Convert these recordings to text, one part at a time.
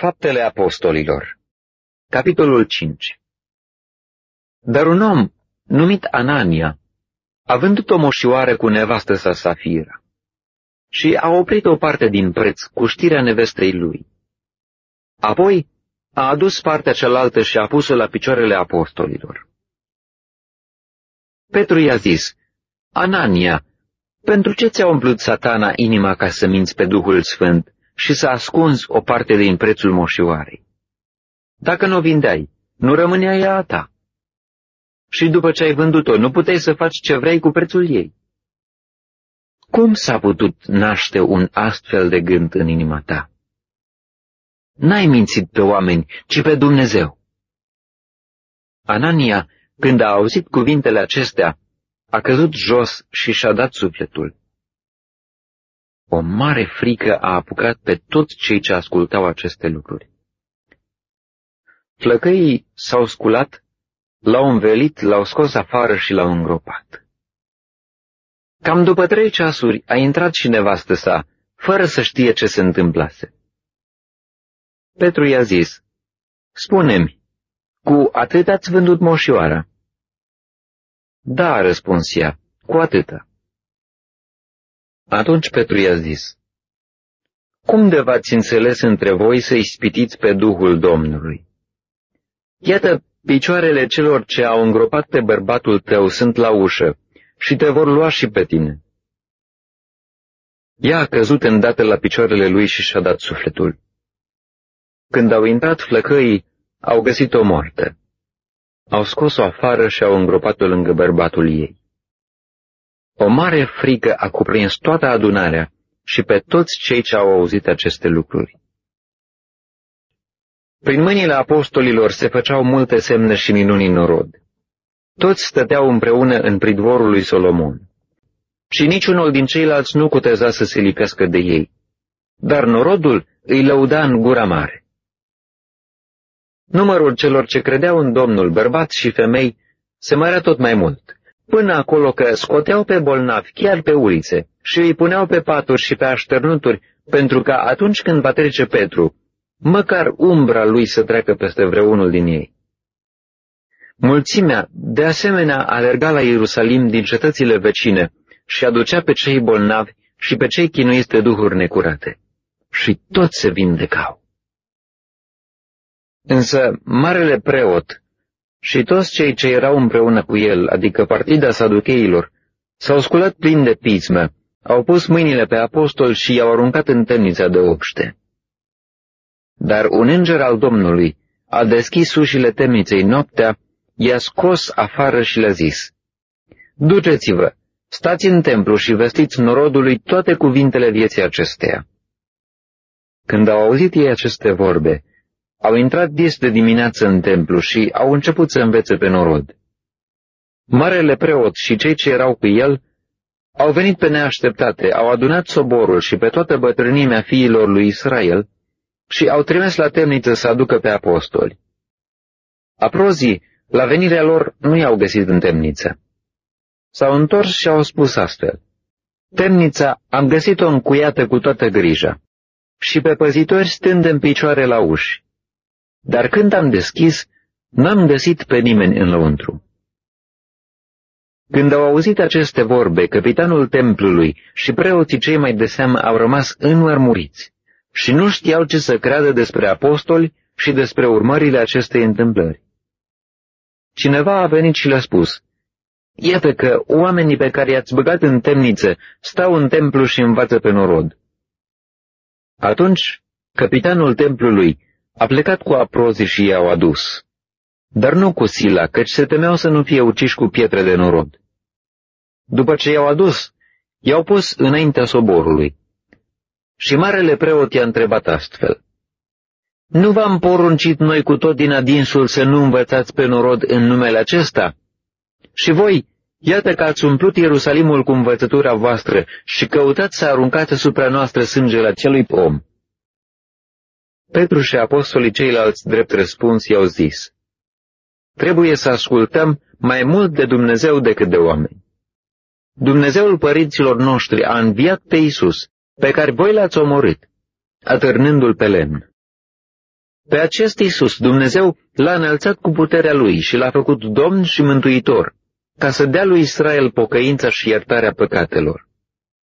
Faptele Apostolilor Capitolul 5 Dar un om, numit Anania, a vândut o moșioară cu nevastă sa Safira și a oprit o parte din preț cu știrea nevestei lui. Apoi a adus partea cealaltă și a pus-o la picioarele apostolilor. Petru i-a zis, Anania, pentru ce ți-a umplut satana inima ca să minți pe Duhul Sfânt și să ascunzi o parte din prețul moșioarei? Dacă nu o vindeai, nu rămânea ea a ta. Și după ce ai vândut-o, nu puteai să faci ce vrei cu prețul ei. Cum s-a putut naște un astfel de gând în inima ta? N-ai mințit pe oameni, ci pe Dumnezeu. Anania, când a auzit cuvintele acestea, a căzut jos și și-a dat sufletul. O mare frică a apucat pe toți cei ce ascultau aceste lucruri. Flăcăii s-au sculat, l-au învelit, l-au scos afară și l-au îngropat. Cam după trei ceasuri a intrat și nevastă sa, fără să știe ce se întâmplase. Petru i-a zis, Spune-mi, cu atât ați vândut moșioara? Da, a răspuns ea, cu atâta. Atunci Petru i-a zis, Cum de v-ați înțeles între voi să ispitiți pe Duhul Domnului? Iată, picioarele celor ce au îngropat pe bărbatul tău sunt la ușă și te vor lua și pe tine. Ea a căzut îndată la picioarele lui și și-a dat sufletul. Când au intrat flăcăii, au găsit-o moartă. Au scos-o afară și au îngropat-o lângă bărbatul ei. O mare frică a cuprins toată adunarea și pe toți cei ce au auzit aceste lucruri. Prin mâinile apostolilor se făceau multe semne și minuni în norod. Toți stăteau împreună în pridvorul lui Solomon. Și niciunul din ceilalți nu cuteza să se lipească de ei. Dar norodul îi lăuda în gura mare. Numărul celor ce credeau în Domnul, bărbați și femei, se mărea tot mai mult, până acolo că scoteau pe bolnavi chiar pe ulițe și îi puneau pe paturi și pe așternuturi, pentru că atunci când va trece Petru, măcar umbra lui să treacă peste vreunul din ei. Mulțimea, de asemenea, alerga la Ierusalim din cetățile vecine și aducea pe cei bolnavi și pe cei chinuiți de duhuri necurate. Și toți se vindecau. Însă marele preot și toți cei ce erau împreună cu el, adică partida saducheilor, s-au sculat plin de pismă, au pus mâinile pe apostol și i-au aruncat în temnița de obște. Dar un înger al Domnului a deschis ușile temniței noaptea, i-a scos afară și le-a zis, Duceți-vă, stați în templu și vestiți norodului toate cuvintele vieții acesteia. Când au auzit ei aceste vorbe, au intrat dis de dimineață în templu și au început să învețe pe norod. Marele preot și cei ce erau cu el au venit pe neașteptate, au adunat soborul și pe toată bătrânimea fiilor lui Israel și au trimis la temniță să aducă pe apostoli. Aprozii, la venirea lor, nu i-au găsit în temniță. S-au întors și au spus astfel, Temnița am găsit-o încuiată cu toată grija și pe păzitori stând în picioare la uși. Dar când am deschis, n-am găsit pe nimeni în lăuntru. Când au auzit aceste vorbe, capitanul templului și preoții cei mai de seamă au rămas înmărmuriți și nu știau ce să creadă despre apostoli și despre urmările acestei întâmplări. Cineva a venit și le-a spus, Iată că oamenii pe care i-ați băgat în temniță stau în templu și învață pe norod. Atunci, capitanul templului a plecat cu aprozii și i-au adus, dar nu cu sila, căci se temeau să nu fie uciși cu pietre de norod. După ce i-au adus, i-au pus înaintea soborului. Și marele preot i-a întrebat astfel, Nu v-am poruncit noi cu tot din adinsul să nu învățați pe norod în numele acesta? Și voi, iată că ați umplut Ierusalimul cu învățătura voastră și căutați să aruncați asupra noastră sângele acelui om. Petru și apostolii ceilalți drept răspuns i-au zis, Trebuie să ascultăm mai mult de Dumnezeu decât de oameni. Dumnezeul părinților noștri a înviat pe Isus, pe care voi l-ați omorât, atârnându-l pe lemn. Pe acest Iisus Dumnezeu l-a înălțat cu puterea Lui și l-a făcut Domn și Mântuitor, ca să dea lui Israel pocăința și iertarea păcatelor.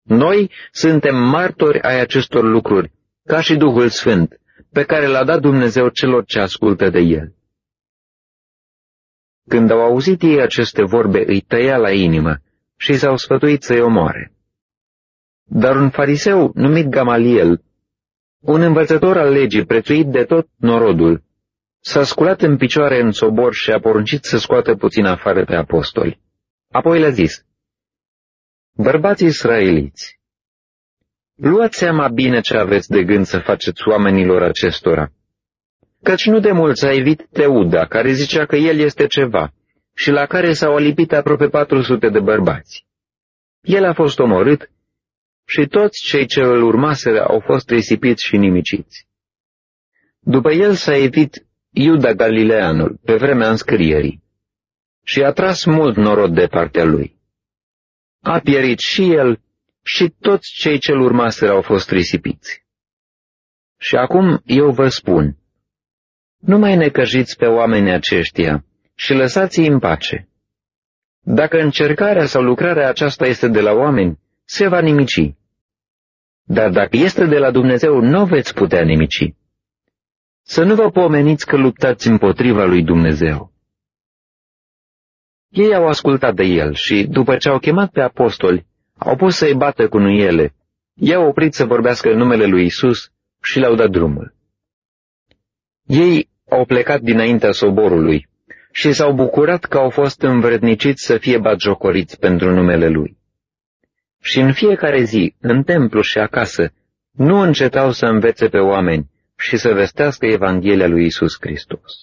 Noi suntem martori ai acestor lucruri, ca și Duhul Sfânt, pe care l-a dat Dumnezeu celor ce ascultă de El. Când au auzit ei aceste vorbe, îi tăia la inimă și s-au sfătuit să-i omoare. Dar un fariseu numit Gamaliel, un învățător al legii prețuit de tot norodul, s-a sculat în picioare în sobor și a poruncit să scoată puțin afară pe apostoli. Apoi le-a zis, Bărbații israeliți, luați seama bine ce aveți de gând să faceți oamenilor acestora, căci nu de mult s-a evit Teuda, care zicea că el este ceva, și la care s-au alipit aproape 400 de bărbați. El a fost omorât și toți cei ce îl urmaseră au fost risipiți și nimiciți. După el s-a evit Iuda Galileanul, pe vremea înscrierii, și a tras mult norod de partea lui. A pierit și el și toți cei ce-l urmaseră au fost risipiți. Și acum eu vă spun, nu mai necăjiți pe oamenii aceștia și lăsați-i în pace. Dacă încercarea sau lucrarea aceasta este de la oameni, se va nimici. Dar dacă este de la Dumnezeu, nu veți putea nimici. Să nu vă pomeniți că luptați împotriva lui Dumnezeu. Ei au ascultat de el și, după ce au chemat pe apostoli, au pus să-i bată cu nuiele. I-au oprit să vorbească în numele lui Isus și le-au dat drumul. Ei au plecat dinaintea soborului și s-au bucurat că au fost învredniciți să fie batjocoriți pentru numele lui. Și în fiecare zi, în templu și acasă, nu încetau să învețe pe oameni și să vestească Evanghelia lui Isus Hristos.